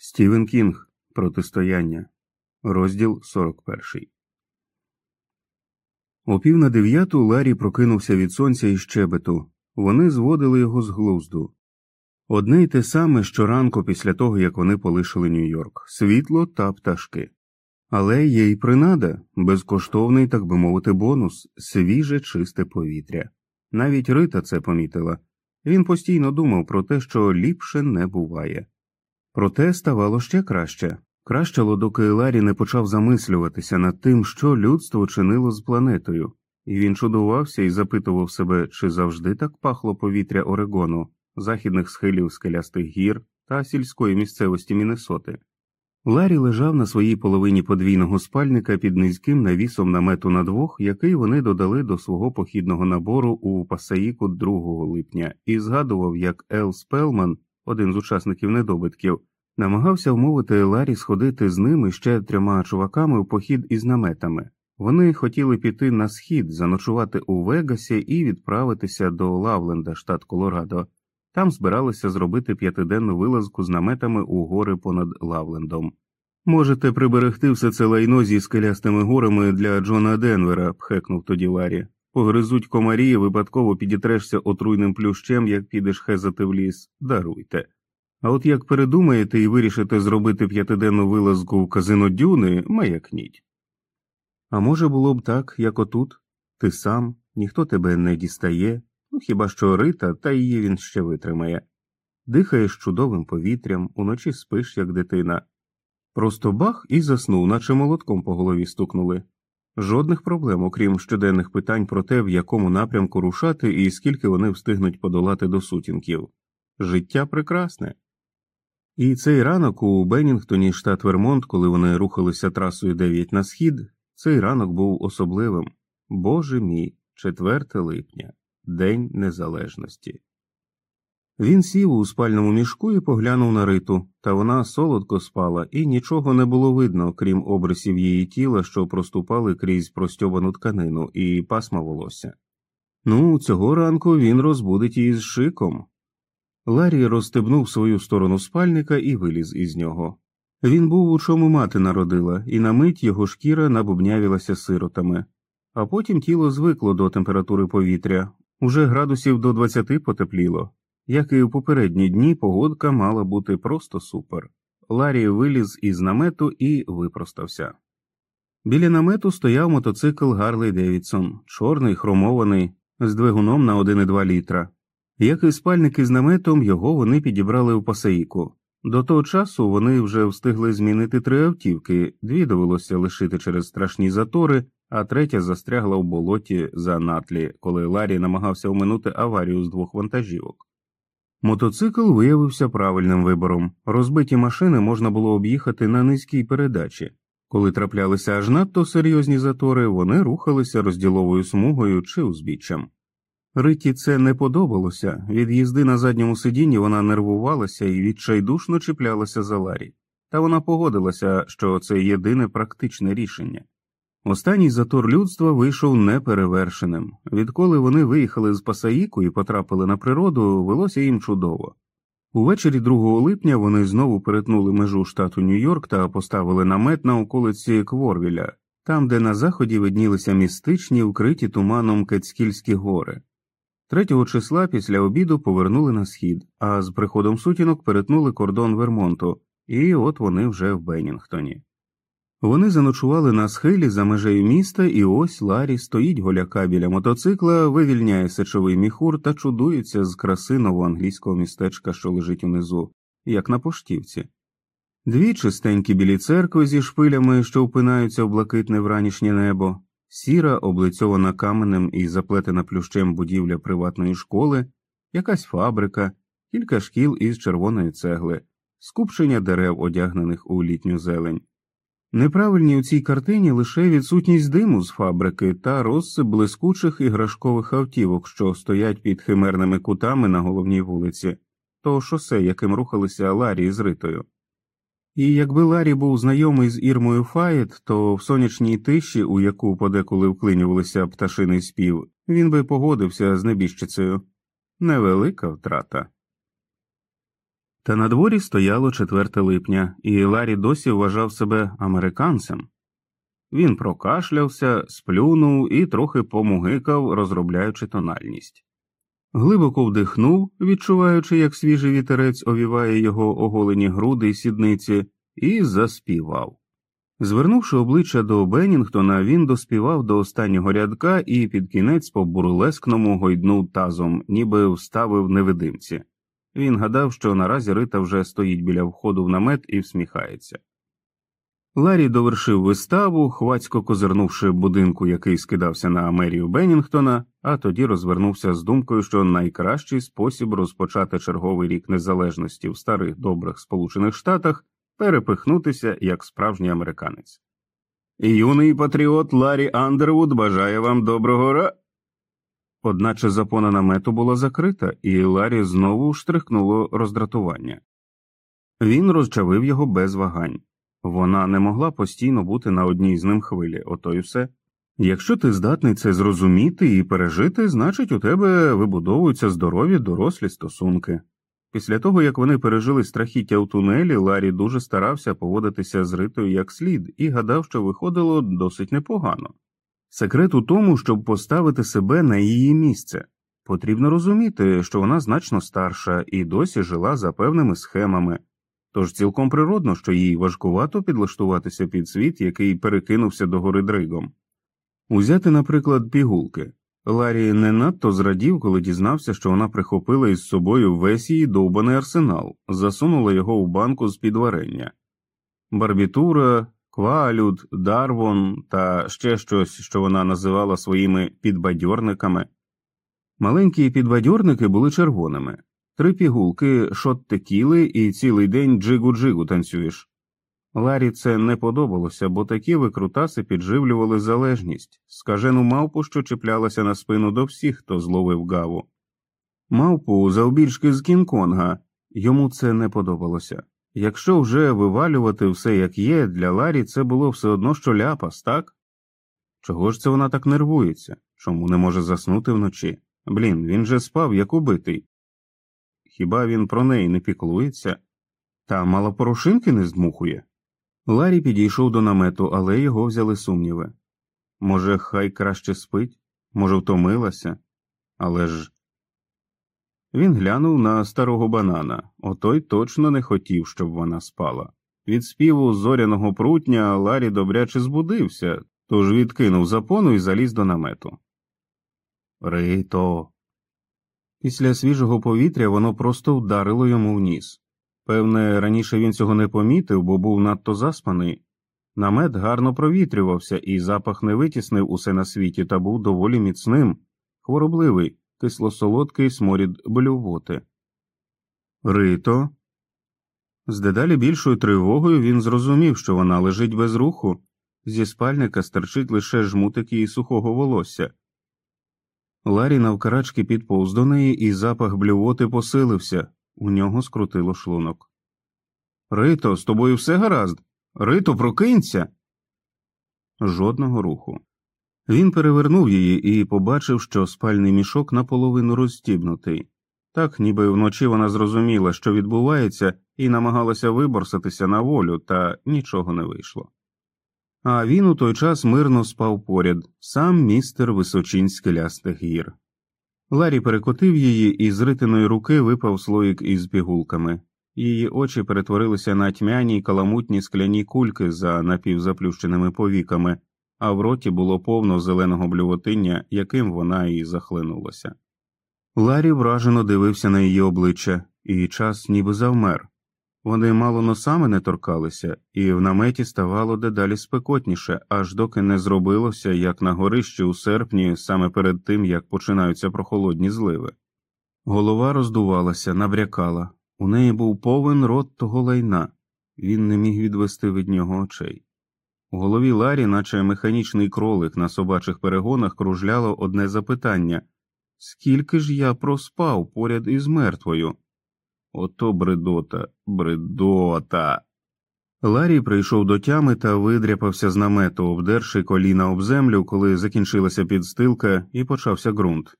Стівен Кінг Протистояння, розділ 41. О пів на дев'яту Ларі прокинувся від сонця і щебету. Вони зводили його з глузду. Одне й те саме щоранку після того, як вони полишили Нью-Йорк світло та пташки. Але є й принада, безкоштовний, так би мовити, бонус, свіже чисте повітря. Навіть Рита це помітила. Він постійно думав про те, що ліпше не буває. Проте ставало ще краще кращало, доки Ларі не почав замислюватися над тим, що людство чинило з планетою, і він чудувався і запитував себе, чи завжди так пахло повітря Орегону, західних схилів скелястих гір та сільської місцевості Міннесоти. Ларі лежав на своїй половині подвійного спальника під низьким навісом намету на двох, який вони додали до свого похідного набору у Пасаїку 2 липня, і згадував, як Ел Спелман, один з учасників недобитків, намагався вмовити Ларі сходити з ними ще трьома чуваками в похід із наметами. Вони хотіли піти на схід, заночувати у Вегасі і відправитися до Лавленда, штат Колорадо. Там збиралися зробити п'ятиденну вилазку з наметами у гори понад Лавлендом. Можете приберегти все це лайно зі скелястими горами для Джона Денвера, пхекнув тоді Ларі. Погризуть комарі, випадково підітрешся отруйним плющем, як підеш хезати в ліс. Даруйте. А от як передумаєте і вирішите зробити п'ятиденну вилазку в казино дюни, маякніть. А може, було б так, як отут ти сам, ніхто тебе не дістає, ну хіба що рита, та її він ще витримає. Дихаєш чудовим повітрям, уночі спиш, як дитина. Просто бах і заснув, наче молотком по голові стукнули. Жодних проблем, окрім щоденних питань про те, в якому напрямку рушати і скільки вони встигнуть подолати до сутінків. Життя прекрасне. І цей ранок у Беннінгтоні, штат Вермонт, коли вони рухалися трасою 9 на схід, цей ранок був особливим. Боже мій, 4 липня, День Незалежності. Він сів у спальному мішку і поглянув на риту, та вона солодко спала, і нічого не було видно, крім обрисів її тіла, що проступали крізь простьобану тканину і пасма волосся. Ну, цього ранку він розбудить її з шиком. Ларі розстебнув свою сторону спальника і виліз із нього. Він був у чому мати народила, і на мить його шкіра набубнявілася сиротами, а потім тіло звикло до температури повітря, уже градусів до 20 потепліло. Як і в попередні дні, погодка мала бути просто супер. Ларі виліз із намету і випростався. Біля намету стояв мотоцикл Гарлей Девідсон, чорний, хромований, з двигуном на 1,2 літра. Як і спальники з наметом, його вони підібрали в Пассаїку. До того часу вони вже встигли змінити три автівки, дві довелося лишити через страшні затори, а третя застрягла в болоті за Натлі, коли Ларі намагався оминути аварію з двох вантажівок. Мотоцикл виявився правильним вибором. Розбиті машини можна було об'їхати на низькій передачі. Коли траплялися аж надто серйозні затори, вони рухалися розділовою смугою чи узбіччям. Риті це не подобалося від їзди на задньому сидінні вона нервувалася і відчайдушно чіплялася за Ларі, та вона погодилася, що це єдине практичне рішення. Останній затор людства вийшов неперевершеним. Відколи вони виїхали з Пасаїку і потрапили на природу, велося їм чудово. Увечері 2 липня вони знову перетнули межу штату Нью-Йорк та поставили намет на околиці Кворвіля, там, де на заході виднілися містичні, вкриті туманом Кецькільські гори. Третього числа після обіду повернули на схід, а з приходом сутінок перетнули кордон Вермонту, і от вони вже в Беннінгтоні. Вони заночували на схилі за межею міста, і ось Ларі стоїть голяка біля мотоцикла, вивільняє сечовий міхур та чудується з краси новоанглійського містечка, що лежить унизу, як на поштівці. Дві чистенькі білі церкви зі шпилями, що впинаються в блакитне вранішнє небо, сіра, облицьована каменем і заплетена плющем будівля приватної школи, якась фабрика, кілька шкіл із червоної цегли, скупчення дерев, одягнених у літню зелень. Неправильні у цій картині лише відсутність диму з фабрики та розсип блискучих іграшкових автівок, що стоять під химерними кутами на головній вулиці, то шосе, яким рухалися Ларі з Ритою. І якби Ларі був знайомий з Ірмою Фаєт, то в сонячній тиші, у яку подеколи вклинювалися пташиний спів, він би погодився з небіжчицею невелика втрата. Та на дворі стояло 4 липня, і Ларі досі вважав себе американцем. Він прокашлявся, сплюнув і трохи помугикав, розробляючи тональність. Глибоко вдихнув, відчуваючи, як свіжий вітерець овіває його оголені груди й сідниці, і заспівав. Звернувши обличчя до Беннінгтона, він доспівав до останнього рядка і під кінець по бурлескному гойднув тазом, ніби вставив невидимці. Він гадав, що наразі Рита вже стоїть біля входу в намет і всміхається. Ларі довершив виставу, хвацько козирнувши будинку, який скидався на мерію Беннінгтона, а тоді розвернувся з думкою, що найкращий спосіб розпочати черговий рік незалежності в старих добрих Сполучених Штатах перепихнутися як справжній американець. Юний патріот Ларі Андервуд бажає вам доброго ра. Одначе запона намету була закрита, і Ларі знову штрихнуло роздратування. Він розчавив його без вагань. Вона не могла постійно бути на одній з ним хвилі, ото й все. Якщо ти здатний це зрозуміти і пережити, значить у тебе вибудовуються здорові дорослі стосунки. Після того, як вони пережили страхіття у тунелі, Ларі дуже старався поводитися з Ритою як слід і гадав, що виходило досить непогано. Секрет у тому, щоб поставити себе на її місце. Потрібно розуміти, що вона значно старша і досі жила за певними схемами, тож цілком природно, що їй важкувато підлаштуватися під світ, який перекинувся до гори дригом. Узяти, наприклад, пігулки. Ларі не надто зрадів, коли дізнався, що вона прихопила із собою весь її довбаний арсенал, засунула його у банку з під варення. Барбітура, квалюд, дарвон та ще щось, що вона називала своїми підбадьорниками. Маленькі підбадьорники були червоними, три пігулки, шот текіли і цілий день джигу-джигу танцюєш. Ларі це не подобалося, бо такі викрутаси підживлювали залежність, скажену мавпу, що чіплялася на спину до всіх, хто зловив гаву. Мавпу завбільшки з Кінг-Конга, йому це не подобалося. Якщо вже вивалювати все як є, для Ларі це було все одно що ляпас, так? Чого ж це вона так нервується? Чому не може заснути вночі? Блін, він же спав, як убитий. Хіба він про неї не піклується? Та малопорошинки не здмухує? Ларі підійшов до намету, але його взяли сумніви. Може, хай краще спить, може, втомилася, але ж. Він глянув на старого банана, отой точно не хотів, щоб вона спала. Від співу зоряного прутня Ларі добряче збудився, тож відкинув запону і заліз до намету. Рито. Після свіжого повітря воно просто вдарило йому в ніс. Певне, раніше він цього не помітив, бо був надто заспаний. Намет гарно провітрювався, і запах не витіснив усе на світі та був доволі міцним, хворобливий, кисло-солодкий сморід блювоти. Рито. З дедалі більшою тривогою він зрозумів, що вона лежить без руху, зі спальника стерчить лише жмутик її сухого волосся. Ларі навкарачки підповз до неї, і запах блювоти посилився. У нього скрутило шлунок. Рито, з тобою все гаразд? Рито, прокинься. Жодного руху. Він перевернув її і побачив, що спальний мішок наполовину розстібнутий. Так, ніби вночі вона зрозуміла, що відбувається, і намагалася виборсатися на волю, та нічого не вийшло. А він у той час мирно спав поряд, сам містер височин скелястих гір. Ларі перекотив її, і з ритиної руки випав слоїк із пігулками. Її очі перетворилися на тьмяні й каламутні скляні кульки за напівзаплющеними повіками, а в роті було повно зеленого блювотиння, яким вона і захлинулася. Ларі вражено дивився на її обличчя, і час ніби завмер. Вони мало носами не торкалися, і в наметі ставало дедалі спекотніше, аж доки не зробилося, як на горищі у серпні, саме перед тим як починаються прохолодні зливи. Голова роздувалася, набрякала, у неї був повен рот того лайна, він не міг відвести від нього очей. У голові Ларі, наче механічний кролик на собачих перегонах, кружляло одне запитання скільки ж я проспав поряд із мертвою? Ото бредота, бредота. Ларі прийшов до тями та видряпався з намету, обдерши коліна об землю, коли закінчилася підстилка і почався ґрунт.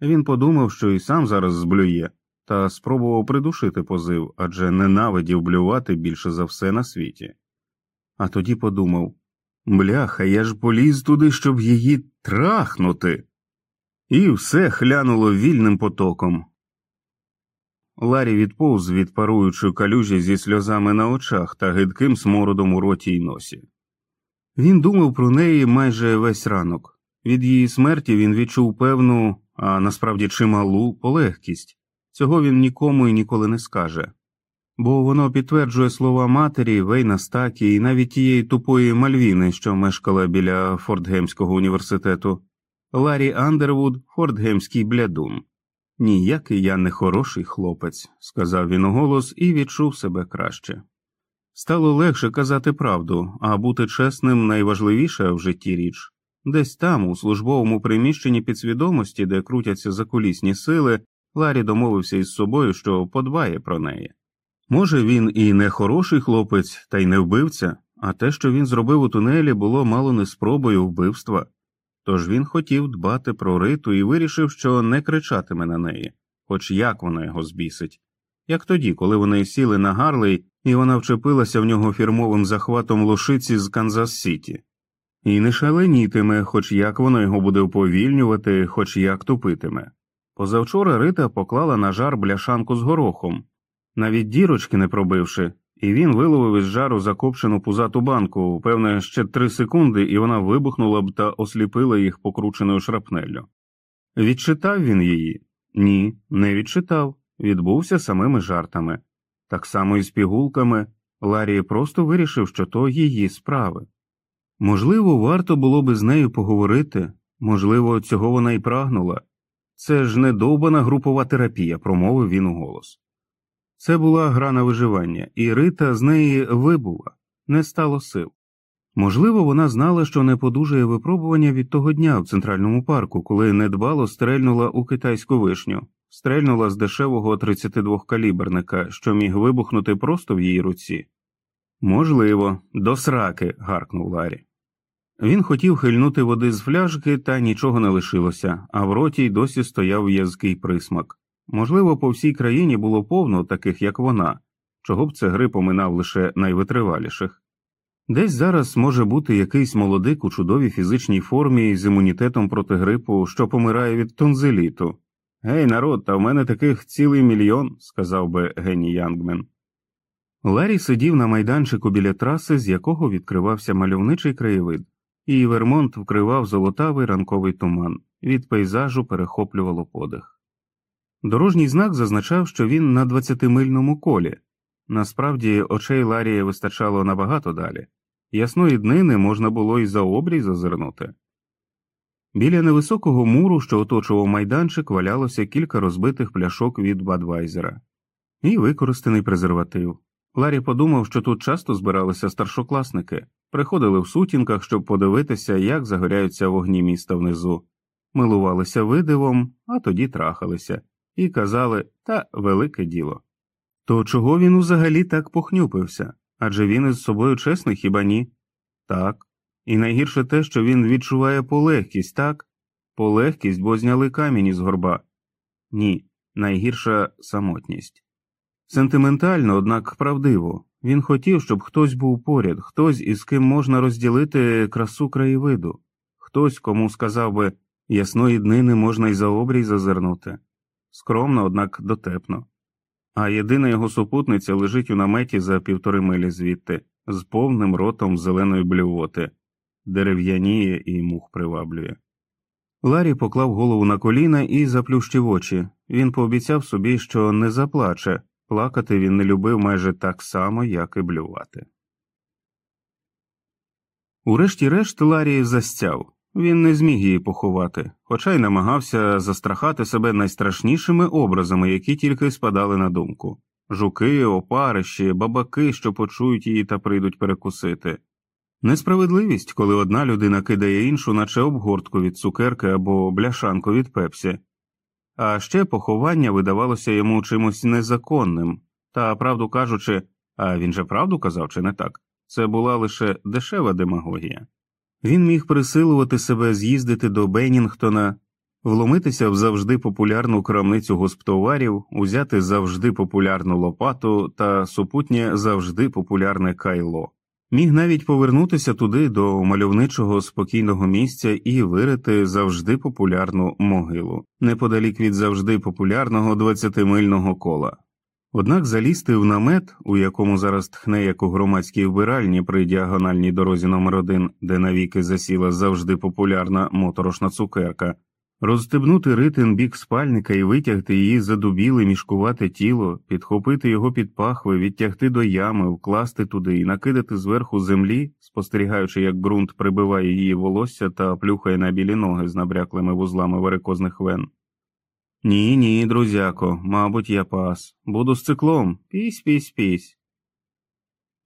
Він подумав, що і сам зараз зблює, та спробував придушити позив адже ненавидів блювати більше за все на світі. А тоді подумав Бляха, я ж поліз туди, щоб її трахнути. І все хлянуло вільним потоком. Ларі відповз від паруючої калюжі зі сльозами на очах та гидким смородом у роті й носі. Він думав про неї майже весь ранок. Від її смерті він відчув певну, а насправді чималу полегкість. Цього він нікому і ніколи не скаже, бо воно підтверджує слова матері, Вейна Стакі і навіть тієї тупої Мальвіни, що мешкала біля Фортгемського університету. Ларі Андервуд, Фортгемський блядун. Ніякий я не хороший хлопець, сказав він уголос і відчув себе краще. Стало легше казати правду, а бути чесним найважливіша в житті річ. Десь там, у службовому приміщенні підсвідомості, де крутяться закулісні сили, Ларі домовився із собою, що подбає про неї. Може, він і не хороший хлопець, та й не вбивця, а те, що він зробив у тунелі, було мало не спробою вбивства. Тож він хотів дбати про риту і вирішив, що не кричатиме на неї, хоч як вона його збісить. Як тоді, коли вони сіли на Гарлей, і вона вчепилася в нього фірмовим захватом лошиці з Канзас Сіті, і не шаленітиме, хоч як воно його буде уповільнювати, хоч як тупитиме. Позавчора Рита поклала на жар бляшанку з горохом, навіть дірочки не пробивши, і він виловив із жару закопчену пузату банку, певне, ще три секунди, і вона вибухнула б та осліпила їх покрученою шрапнеллю. Відчитав він її? Ні, не відчитав, відбувся самими жартами. Так само і з пігулками Ларі просто вирішив, що то її справи. Можливо, варто було би з нею поговорити, можливо, цього вона й прагнула. Це ж не довбана групова терапія, промовив він у голос. Це була гра на виживання, і Рита з неї вибула, не стало сил. Можливо, вона знала, що не подужає випробування від того дня в центральному парку, коли недбало стрельнула у китайську вишню, стрельнула з дешевого 32 каліберника, що міг вибухнути просто в її руці. Можливо, до сраки. гаркнув Ларі. Він хотів хильнути води з фляжки, та нічого не лишилося, а в роті й досі стояв в'язкий присмак. Можливо, по всій країні було повно таких, як вона, чого б це гри поминав лише найвитриваліших. Десь зараз може бути якийсь молодик у чудовій фізичній формі з імунітетом проти грипу, що помирає від тонзиліту. Гей, народ, та в мене таких цілий мільйон, сказав би геній Янгмен. Ларі сидів на майданчику біля траси, з якого відкривався мальовничий краєвид, і Вермонт вкривав золотавий ранковий туман, від пейзажу перехоплювало подих. Дорожній знак зазначав, що він на 20-мильному колі. Насправді, очей Ларії вистачало набагато далі, ясної днини можна було й за обрій зазирнути. Біля невисокого муру, що оточував майданчик, валялося кілька розбитих пляшок від Бадвайзера і використаний презерватив. Ларі подумав, що тут часто збиралися старшокласники, приходили в сутінках, щоб подивитися, як загоряються вогні міста внизу, милувалися видивом, а тоді трахалися, і казали та велике діло. То чого він взагалі так похнюпився? Адже він із собою чесний хіба ні? Так. І найгірше те, що він відчуває полегкість, так? Полегкість, бо зняли камінь із горба. Ні, найгірша самотність. Сентиментально, однак правдиво, він хотів, щоб хтось був поряд, хтось, із ким можна розділити красу краєвиду, хтось, кому сказав би ясної днини можна й за обрій зазирнути. Скромно, однак дотепно. А єдина його супутниця лежить у наметі за півтори милі звідти, з повним ротом зеленої блювоти, дерев'яніє і мух приваблює. Ларі поклав голову на коліна і заплющив очі. Він пообіцяв собі, що не заплаче. Плакати він не любив майже так само, як і блювати. Урешті-решт Ларі застяв він не зміг її поховати, хоча й намагався застрахати себе найстрашнішими образами, які тільки спадали на думку жуки, опарищі, бабаки, що почують її та прийдуть перекусити. Несправедливість, коли одна людина кидає іншу, наче обгортку від цукерки або бляшанку від пепсі. А ще поховання видавалося йому чимось незаконним, та, правду кажучи, а він же правду казав, чи не так, це була лише дешева демагогія. Він міг присилувати себе з'їздити до Беннінгтона, вломитися в завжди популярну крамницю госптоварів, узяти завжди популярну лопату та супутнє завжди популярне кайло. Міг навіть повернутися туди до мальовничого спокійного місця і вирити завжди популярну могилу, неподалік від завжди популярного двадцятимильного кола. Однак залізти в намет, у якому зараз тхне як у громадській вбиральні при діагональній дорозі номер 1 де навіки засіла завжди популярна моторошна цукерка, розстебнути ритин бік спальника і витягти її задубіле мішкувате тіло, підхопити його під пахви, відтягти до ями, вкласти туди і накидати зверху землі, спостерігаючи, як ґрунт прибиває її волосся та плюхає на білі ноги з набряклими вузлами варикозних вен. Ні, ні, друзяко, мабуть, я пас. Буду з циклом. Пісь, пісь, пісь.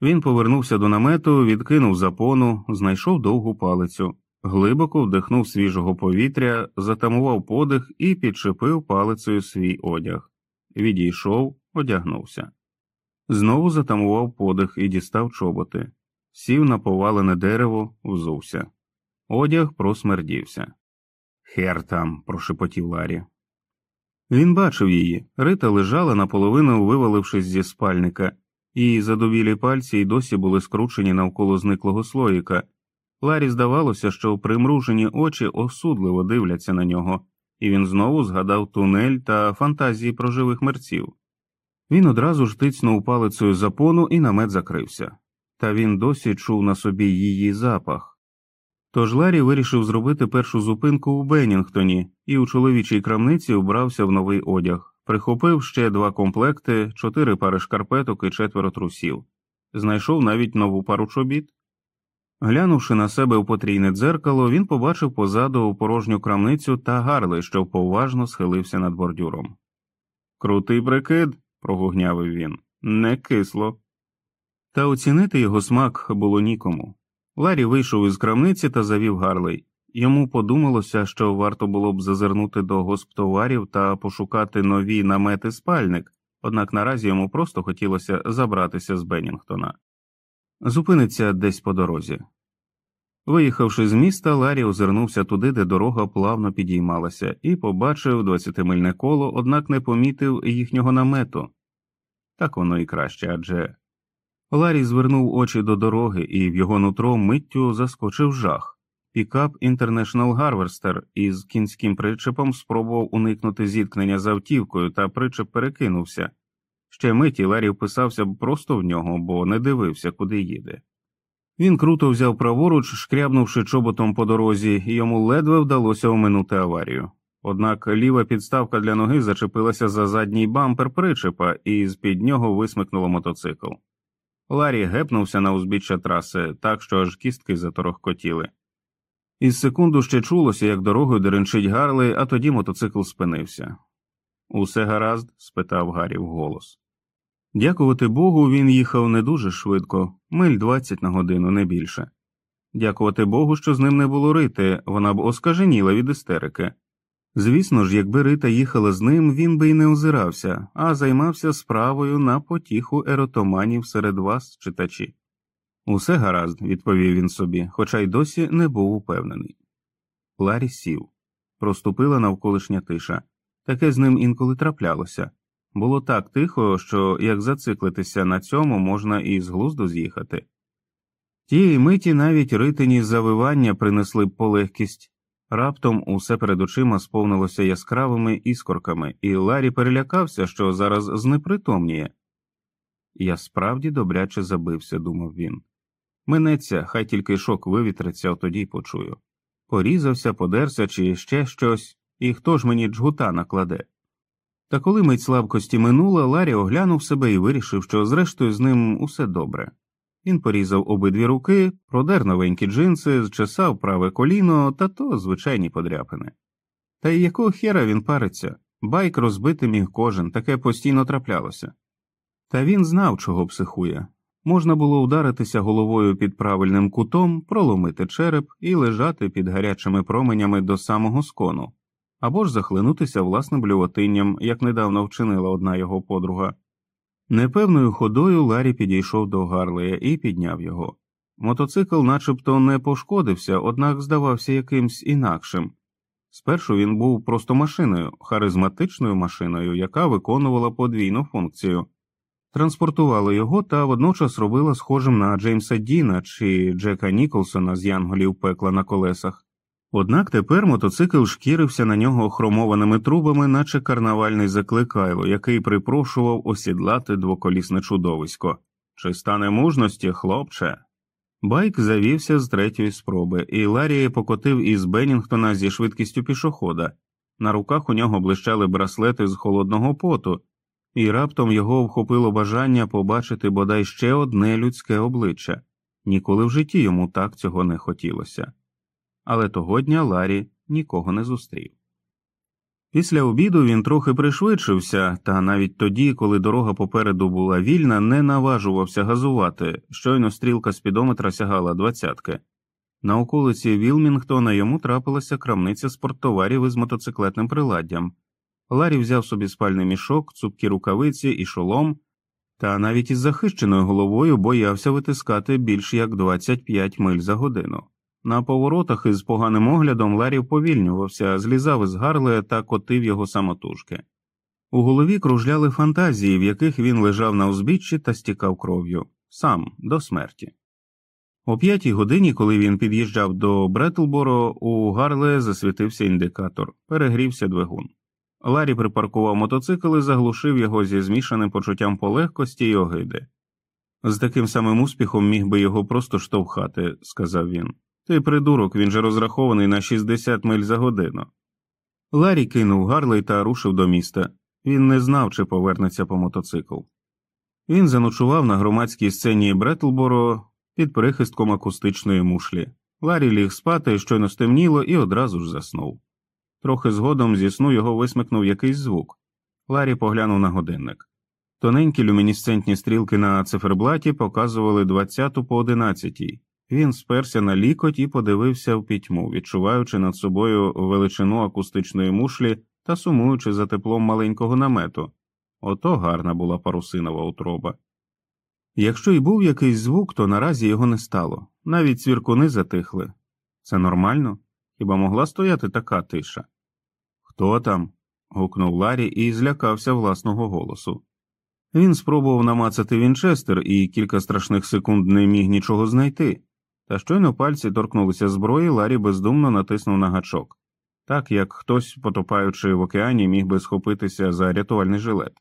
Він повернувся до намету, відкинув запону, знайшов довгу палицю, глибоко вдихнув свіжого повітря, затамував подих і підчепив палицею свій одяг. Відійшов, одягнувся. Знову затамував подих і дістав чоботи, сів на повалене дерево, взувся. Одяг просмердівся. Хер там, прошепотів Ларі. Він бачив її. Рита лежала наполовину, вивалившись зі спальника, її задовілі пальці й досі були скручені навколо зниклого слоїка. Ларі здавалося, що примружені очі осудливо дивляться на нього, і він знову згадав тунель та фантазії про живих мерців. Він одразу ж тицнув палицею запону і намет закрився, та він досі чув на собі її запах. Тож Ларі вирішив зробити першу зупинку у Беннінгтоні і у чоловічій крамниці вбрався в новий одяг, прихопив ще два комплекти, чотири пари шкарпеток і четверо трусів, знайшов навіть нову пару чобіт. Глянувши на себе у потрійне дзеркало, він побачив позаду порожню крамницю та гарли, що поважно схилився над бордюром. Крутий брикид, прогугнявив він, не кисло. Та оцінити його смак було нікому. Ларі вийшов із крамниці та завів Гарлей. Йому подумалося, що варто було б зазирнути до госптоварів та пошукати нові намети спальник, однак наразі йому просто хотілося забратися з Беннінгтона. Зупиниться десь по дорозі. Виїхавши з міста, Ларі озирнувся туди, де дорога плавно підіймалася, і побачив двадцятимильне коло, однак не помітив їхнього намету. Так воно і краще адже Ларі звернув очі до дороги, і в його нутро миттю заскочив жах. Пікап International Harvester із кінським причепом спробував уникнути зіткнення з автівкою, та причеп перекинувся. Ще миті Ларі вписався б просто в нього, бо не дивився, куди їде. Він круто взяв праворуч, шкрябнувши чоботом по дорозі, і йому ледве вдалося оминути аварію. Однак ліва підставка для ноги зачепилася за задній бампер причепа, і з під нього висмикнуло мотоцикл. Ларі гепнувся на узбіччя траси так, що аж кістки заторохкотіли. Із секунду ще чулося, як дорогою деренчить Гарли, а тоді мотоцикл спинився. Усе гаразд? спитав Гаррі вголос. Дякувати Богу, він їхав не дуже швидко, миль двадцять на годину, не більше. Дякувати Богу, що з ним не було рити, вона б оскаженіла від істерики. Звісно ж, якби Рита їхала з ним, він би й не озирався, а займався справою на потіху еротоманів серед вас, читачі. Усе гаразд, відповів він собі, хоча й досі не був упевнений. Ларі сів, проступила навколишня тиша. Таке з ним інколи траплялося. Було так тихо, що як зациклитися на цьому можна і з глузду з'їхати. Тієї миті навіть ритині завивання принесли б полегкість. Раптом усе перед очима сповнилося яскравими іскорками, і Ларі перелякався, що зараз знепритомніє. Я справді добряче забився, думав він. Минеться, хай тільки шок вивітриться, тоді й почую. Порізався, подерся чи ще щось, і хто ж мені джгута накладе. Та коли мить слабкості минула, Ларі оглянув себе і вирішив, що зрештою з ним усе добре. Він порізав обидві руки, продер новенькі джинси, зчесав праве коліно та то звичайні подряпини. Та й якого хера він париться? Байк розбити міг кожен, таке постійно траплялося. Та він знав, чого психує. Можна було ударитися головою під правильним кутом, проломити череп і лежати під гарячими променями до самого скону, або ж захлинутися власним блювотинням, як недавно вчинила одна його подруга. Непевною ходою Ларі підійшов до Гарлея і підняв його. Мотоцикл начебто не пошкодився, однак здавався якимсь інакшим. Спершу він був просто машиною, харизматичною машиною, яка виконувала подвійну функцію, транспортувала його та водночас робила схожим на Джеймса Діна чи Джека Ніколсона з Янголів пекла на колесах. Однак тепер мотоцикл шкірився на нього хромованими трубами, наче карнавальний закликайло, який припрошував осідлати двоколісне чудовисько. Чи стане мужності, хлопче? Байк завівся з третьої спроби, і Ларі покотив із Беннінгтона зі швидкістю пішохода. На руках у нього блищали браслети з холодного поту, і раптом його вхопило бажання побачити бодай ще одне людське обличчя. Ніколи в житті йому так цього не хотілося. Але того дня Ларі нікого не зустрів. Після обіду він трохи пришвидшився, та навіть тоді, коли дорога попереду була вільна, не наважувався газувати, щойно стрілка спідометра сягала двадцятки. На околиці Вілмінгтона йому трапилася крамниця спорттоварів із мотоциклетним приладдям. Ларі взяв собі спальний мішок, цупкі рукавиці і шолом, та навіть із захищеною головою боявся витискати більш як 25 миль за годину. На поворотах із поганим оглядом Ларі повільнювався, злізав із Гарлея та котив його самотужки. У голові кружляли фантазії, в яких він лежав на узбіччі та стікав кров'ю, сам до смерті. О п'ятій годині, коли він під'їжджав до Бретлборо, у Гарлея засвітився індикатор, перегрівся двигун. Ларі припаркував мотоцикл і заглушив його зі змішаним почуттям полегкості й огиди. З таким самим успіхом міг би його просто штовхати, сказав він. Ти придурок, він же розрахований на 60 миль за годину. Ларі кинув Гарлей та рушив до міста. Він не знав, чи повернеться по мотоцикл. Він заночував на громадській сцені Бретлборо під прихистком акустичної мушлі. Ларі ліг спати, щойно стемніло, і одразу ж заснув. Трохи згодом зі сну його висмикнув якийсь звук. Ларі поглянув на годинник. Тоненькі люмінесцентні стрілки на циферблаті показували 20 по 11. Він сперся на лікоть і подивився в пітьму, відчуваючи над собою величину акустичної мушлі та сумуючи за теплом маленького намету. Ото гарна була парусинова утроба. Якщо й був якийсь звук, то наразі його не стало, навіть цвіркуни затихли. Це нормально? Хіба могла стояти така тиша? Хто там? гукнув Ларі і злякався власного голосу. Він спробував намацати Вінчестер і кілька страшних секунд не міг нічого знайти. Та щойно пальці торкнулися зброї, Ларі бездумно натиснув на гачок, так як хтось, потопаючи в океані, міг би схопитися за рятувальний жилет.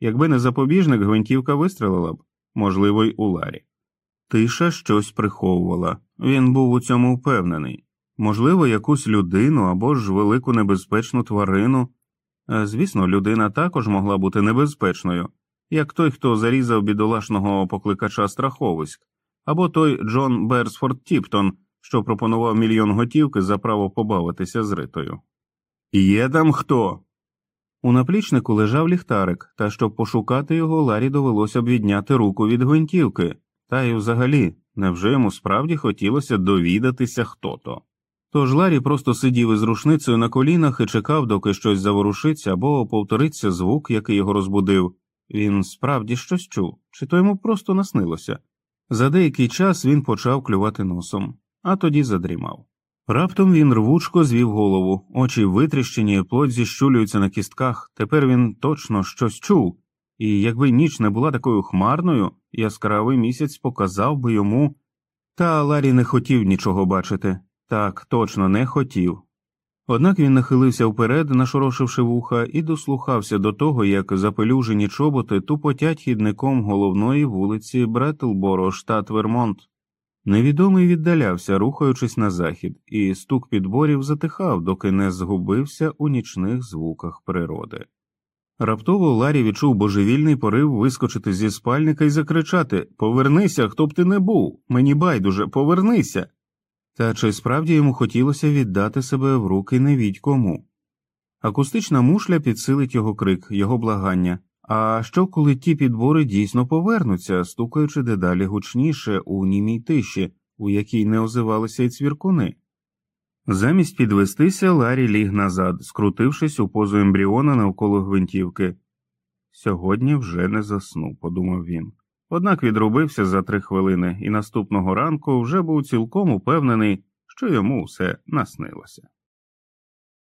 Якби не запобіжник, гвинтівка вистрелила б, можливо, й у Ларі. Тиша щось приховувала, він був у цьому впевнений можливо, якусь людину або ж велику небезпечну тварину. Звісно, людина також могла бути небезпечною, як той, хто зарізав бідолашного покликача страховиськ або той Джон Берсфорд Тіптон, що пропонував мільйон готівки за право побавитися з ритою. Є там хто? У наплічнику лежав ліхтарик, та щоб пошукати його, Ларі довелося б відняти руку від гвинтівки, та й взагалі, невже йому справді хотілося довідатися хто то. Тож Ларі просто сидів із рушницею на колінах і чекав, доки щось заворушиться або повториться звук, який його розбудив. Він справді щось чув, чи то йому просто наснилося. За деякий час він почав клювати носом, а тоді задрімав. Раптом він рвучко звів голову, очі витріщені, плоть зіщулюються на кістках. Тепер він точно щось чув, і якби ніч не була такою хмарною, яскравий місяць показав би йому. Та Ларі не хотів нічого бачити так, точно не хотів. Однак він нахилився вперед, нашорошивши вуха, і дослухався до того, як запелюжені чоботи тупотять хідником головної вулиці Бретлборо, штат Вермонт. Невідомий віддалявся, рухаючись на захід, і стук підборів затихав, доки не згубився у нічних звуках природи. Раптово Ларі відчув божевільний порив вискочити зі спальника і закричати Повернися, хто б ти не був, мені байдуже, повернися. Та чи справді йому хотілося віддати себе в руки невідь кому? Акустична мушля підсилить його крик, його благання. А що, коли ті підбори дійсно повернуться, стукаючи дедалі гучніше у німій тиші, у якій не озивалися й цвіркуни? Замість підвестися, Ларі ліг назад, скрутившись у позу ембріона навколо гвинтівки. Сьогодні вже не засну, подумав він. Однак відрубився за три хвилини і наступного ранку вже був цілком упевнений, що йому все наснилося.